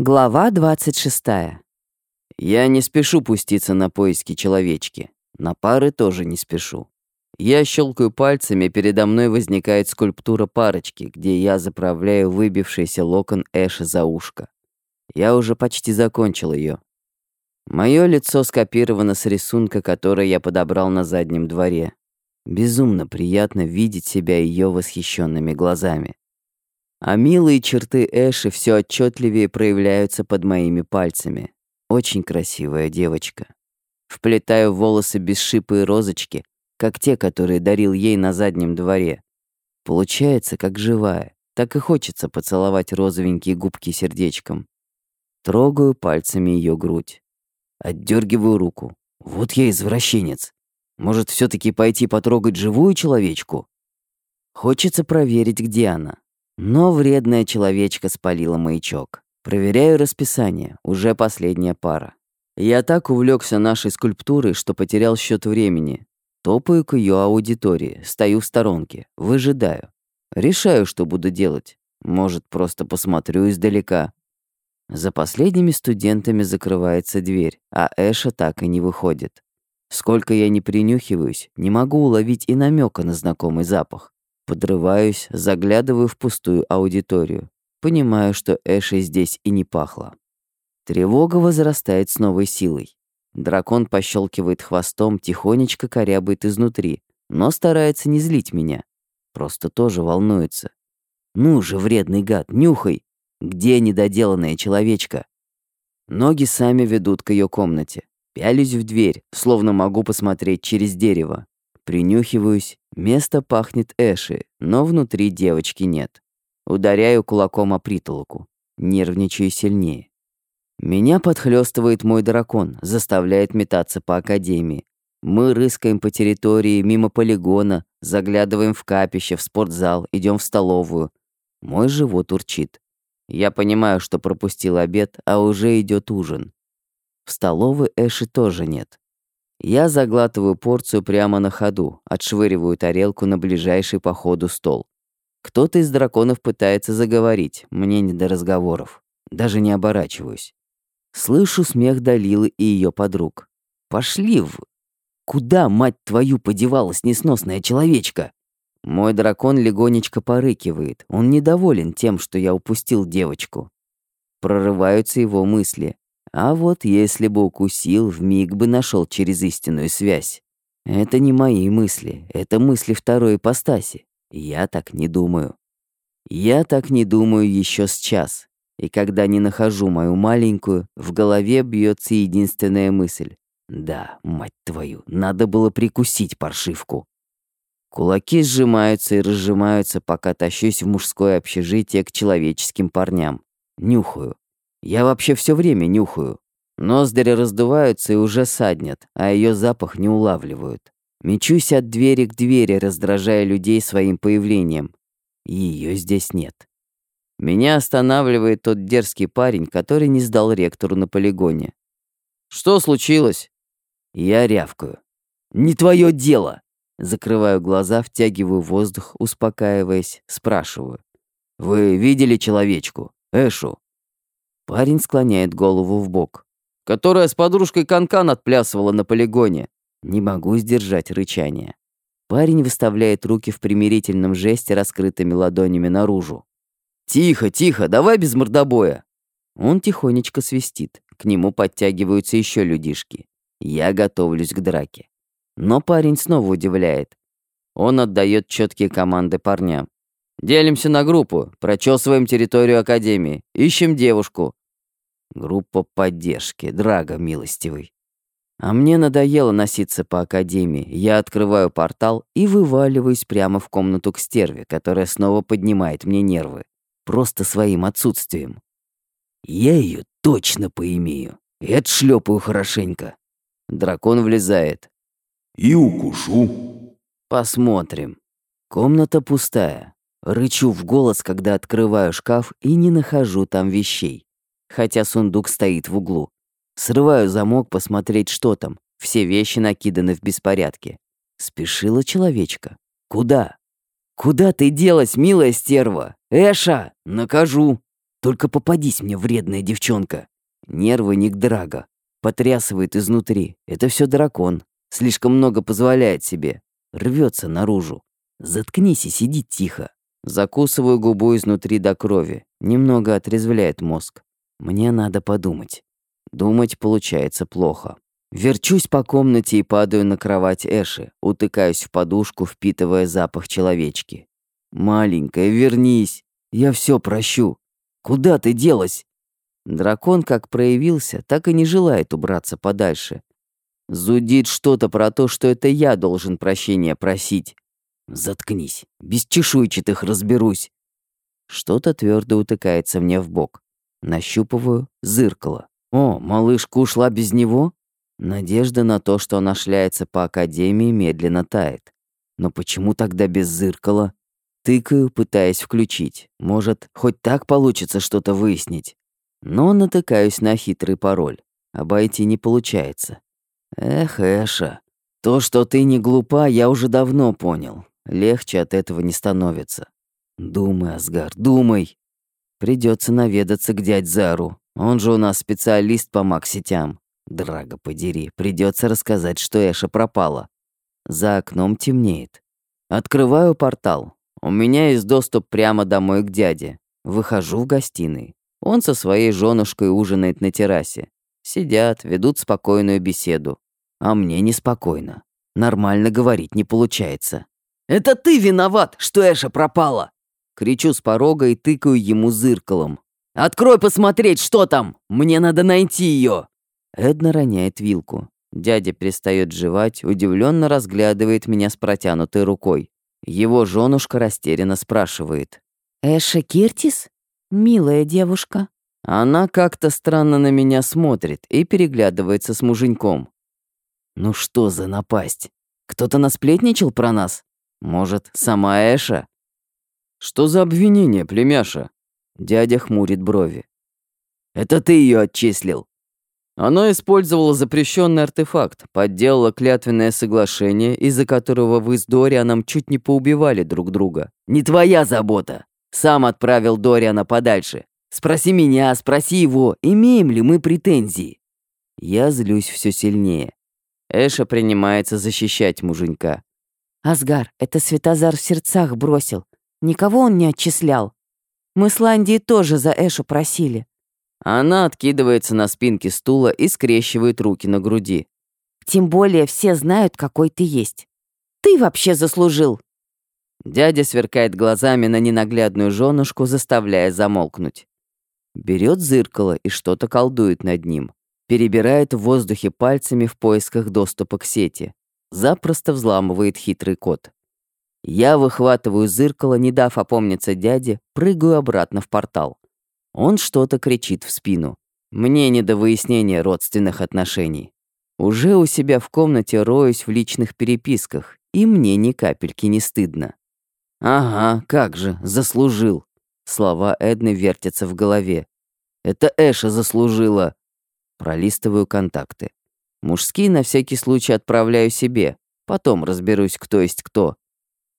Глава 26. Я не спешу пуститься на поиски человечки. На пары тоже не спешу. Я щелкаю пальцами, передо мной возникает скульптура парочки, где я заправляю выбившийся локон Эша за ушко. Я уже почти закончил ее. Мое лицо скопировано с рисунка, который я подобрал на заднем дворе. Безумно приятно видеть себя ее восхищенными глазами. А милые черты Эши все отчетливее проявляются под моими пальцами. Очень красивая девочка. Вплетаю в волосы бесшипые розочки, как те, которые дарил ей на заднем дворе. Получается, как живая. Так и хочется поцеловать розовенькие губки сердечком. Трогаю пальцами ее грудь. Отдергиваю руку. Вот я извращенец. Может, все таки пойти потрогать живую человечку? Хочется проверить, где она. Но вредная человечка спалила маячок. Проверяю расписание, уже последняя пара. Я так увлекся нашей скульптурой, что потерял счет времени. Топаю к ее аудитории, стою в сторонке, выжидаю. Решаю, что буду делать. Может, просто посмотрю издалека. За последними студентами закрывается дверь, а Эша так и не выходит. Сколько я не принюхиваюсь, не могу уловить и намека на знакомый запах. Подрываюсь, заглядываю в пустую аудиторию. Понимаю, что Эши здесь и не пахло. Тревога возрастает с новой силой. Дракон пощелкивает хвостом, тихонечко корябает изнутри, но старается не злить меня. Просто тоже волнуется. «Ну же, вредный гад, нюхай! Где недоделанная человечка?» Ноги сами ведут к ее комнате. Пялюсь в дверь, словно могу посмотреть через дерево. Принюхиваюсь, место пахнет Эши, но внутри девочки нет. Ударяю кулаком о притолоку, нервничаю сильнее. Меня подхлёстывает мой дракон, заставляет метаться по академии. Мы рыскаем по территории, мимо полигона, заглядываем в капище, в спортзал, идем в столовую. Мой живот урчит. Я понимаю, что пропустил обед, а уже идет ужин. В столовой Эши тоже нет. Я заглатываю порцию прямо на ходу, отшвыриваю тарелку на ближайший по ходу стол. Кто-то из драконов пытается заговорить, мне не до разговоров. Даже не оборачиваюсь. Слышу смех Далилы и ее подруг. «Пошли в...» «Куда, мать твою, подевалась несносная человечка?» Мой дракон легонечко порыкивает. Он недоволен тем, что я упустил девочку. Прорываются его мысли. А вот если бы укусил, вмиг бы нашел через истинную связь. Это не мои мысли, это мысли второй ипостаси. Я так не думаю. Я так не думаю еще с час. И когда не нахожу мою маленькую, в голове бьется единственная мысль. Да, мать твою, надо было прикусить паршивку. Кулаки сжимаются и разжимаются, пока тащусь в мужское общежитие к человеческим парням. Нюхаю. Я вообще все время нюхаю. Ноздри раздуваются и уже саднят, а ее запах не улавливают. Мечусь от двери к двери, раздражая людей своим появлением. Ее здесь нет. Меня останавливает тот дерзкий парень, который не сдал ректору на полигоне. «Что случилось?» Я рявкаю. «Не твое дело!» Закрываю глаза, втягиваю воздух, успокаиваясь, спрашиваю. «Вы видели человечку? Эшу?» Парень склоняет голову в бок. «Которая с подружкой Канкан отплясывала на полигоне». Не могу сдержать рычание. Парень выставляет руки в примирительном жесте раскрытыми ладонями наружу. «Тихо, тихо, давай без мордобоя!» Он тихонечко свистит. К нему подтягиваются еще людишки. Я готовлюсь к драке. Но парень снова удивляет. Он отдает четкие команды парням. «Делимся на группу, прочесываем территорию Академии, ищем девушку. Группа поддержки, Драго милостивый. А мне надоело носиться по академии. Я открываю портал и вываливаюсь прямо в комнату к стерве, которая снова поднимает мне нервы. Просто своим отсутствием. Я ее точно поимею. И отшлепаю хорошенько. Дракон влезает. И укушу. Посмотрим. Комната пустая. Рычу в голос, когда открываю шкаф и не нахожу там вещей хотя сундук стоит в углу. Срываю замок посмотреть, что там. Все вещи накиданы в беспорядке. Спешила человечка. Куда? Куда ты делась, милая стерва? Эша, накажу. Только попадись мне, вредная девчонка. Нервы Ник Драго. Потрясывает изнутри. Это все дракон. Слишком много позволяет себе. Рвется наружу. Заткнись и сиди тихо. Закусываю губу изнутри до крови. Немного отрезвляет мозг. Мне надо подумать. Думать получается плохо. Верчусь по комнате и падаю на кровать Эши, утыкаюсь в подушку, впитывая запах человечки. «Маленькая, вернись! Я все прощу! Куда ты делась?» Дракон как проявился, так и не желает убраться подальше. Зудит что-то про то, что это я должен прощения просить. Заткнись, без чешуйчатых разберусь. Что-то твердо утыкается мне в бок. Нащупываю зыркало. О, малышка ушла без него? Надежда на то, что она шляется по академии, медленно тает. Но почему тогда без зыркала? Тыкаю, пытаясь включить. Может, хоть так получится что-то выяснить. Но натыкаюсь на хитрый пароль. Обойти не получается. Эх, Эша, то, что ты не глупа, я уже давно понял. Легче от этого не становится. Думай, Асгар, думай. Придется наведаться к дядь Зару. Он же у нас специалист по маг-сетям. Драго подери, придется рассказать, что Эша пропала. За окном темнеет. Открываю портал. У меня есть доступ прямо домой к дяде. Выхожу в гостиной. Он со своей женушкой ужинает на террасе. Сидят, ведут спокойную беседу. А мне неспокойно. Нормально говорить не получается. «Это ты виноват, что Эша пропала!» Кричу с порога и тыкаю ему зыркалом. «Открой посмотреть, что там! Мне надо найти ее!» Эдна роняет вилку. Дядя перестает жевать, удивленно разглядывает меня с протянутой рукой. Его женушка растерянно спрашивает. «Эша Киртис? Милая девушка». Она как-то странно на меня смотрит и переглядывается с муженьком. «Ну что за напасть? Кто-то насплетничал про нас? Может, сама Эша?» «Что за обвинение, племяша?» Дядя хмурит брови. «Это ты ее отчислил?» Она использовала запрещенный артефакт, подделала клятвенное соглашение, из-за которого вы с Дорианом чуть не поубивали друг друга. Не твоя забота. Сам отправил Дориана подальше. Спроси меня, спроси его, имеем ли мы претензии. Я злюсь все сильнее. Эша принимается защищать муженька. Асгар, это Светозар в сердцах бросил. Никого он не отчислял. Мы с Ландией тоже за Эшу просили. Она откидывается на спинке стула и скрещивает руки на груди. Тем более все знают, какой ты есть. Ты вообще заслужил. Дядя сверкает глазами на ненаглядную женушку, заставляя замолкнуть. Берет зеркало и что-то колдует над ним. Перебирает в воздухе пальцами в поисках доступа к сети. Запросто взламывает хитрый код. Я выхватываю зеркало, не дав опомниться дяде, прыгаю обратно в портал. Он что-то кричит в спину. Мне не до выяснения родственных отношений. Уже у себя в комнате роюсь в личных переписках, и мне ни капельки не стыдно. «Ага, как же, заслужил!» Слова Эдны вертятся в голове. «Это Эша заслужила!» Пролистываю контакты. Мужские на всякий случай отправляю себе. Потом разберусь, кто есть кто.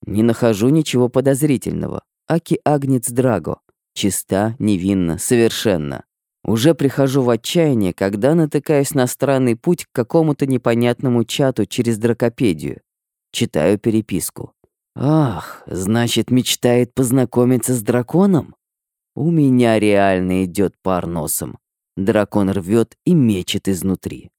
Не нахожу ничего подозрительного. Аки Агнец Драго. Чиста, невинна, совершенно. Уже прихожу в отчаяние, когда натыкаюсь на странный путь к какому-то непонятному чату через дракопедию. Читаю переписку. Ах, значит, мечтает познакомиться с драконом? У меня реально идет пар носом. Дракон рвет и мечет изнутри.